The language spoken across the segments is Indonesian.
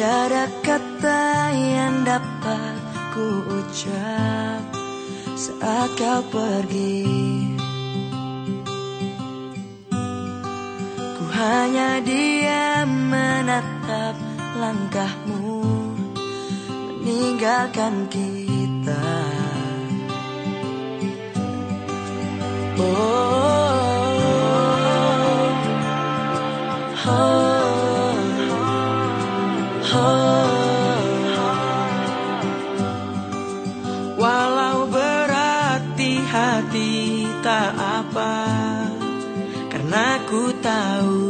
Tiada kata yang dapat ku ucap saat kau pergi. Ku hanya diam menatap langkahmu Meninggalkan kita. Oh, oh, Walau berat di hati tak apa Karena ku tahu.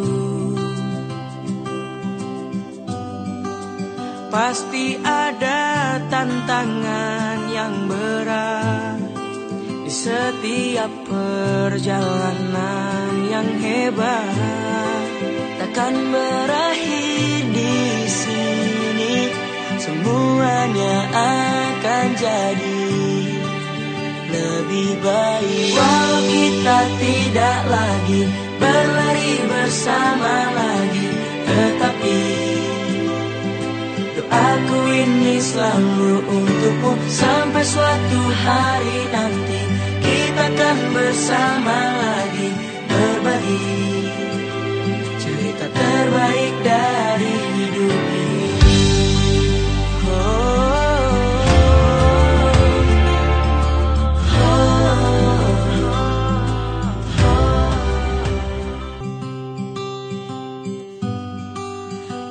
Pasti ada tantangan yang berat Di setiap perjalanan yang hebat. Takkan berakhir Semuanya akan jadi lebih baik. Walau kita tidak lagi berlari bersama lagi Tetapi doaku ini selalu untukmu Sampai suatu hari nanti kita akan bersama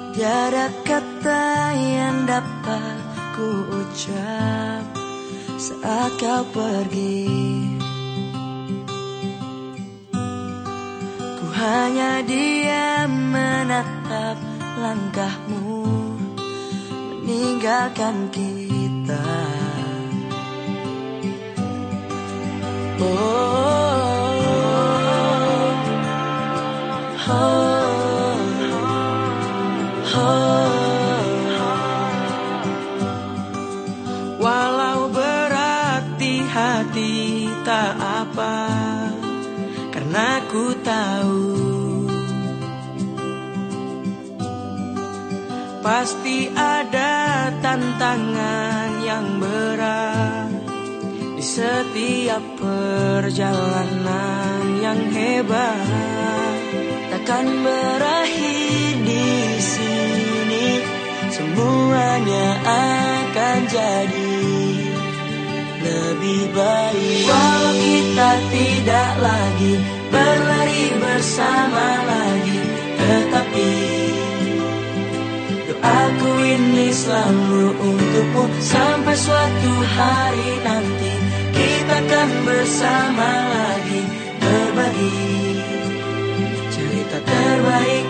Tiada kata yang dapat ku ucap saat kau pergi Ku hanya diam menatap langkahmu Meninggalkan kita Oh, oh, oh. Walau berat di hati tak apa Karena ku tahu. Pasti ada tantangan yang berat Di setiap perjalanan yang hebat. Takkan berakhir Semuanya akan jadi lebih baik. Walau kita tidak lagi berlari bersama lagi Tetapi doaku ini selalu untukmu Sampai suatu hari nanti kita akan bersama lagi Berbagi cerita terbaik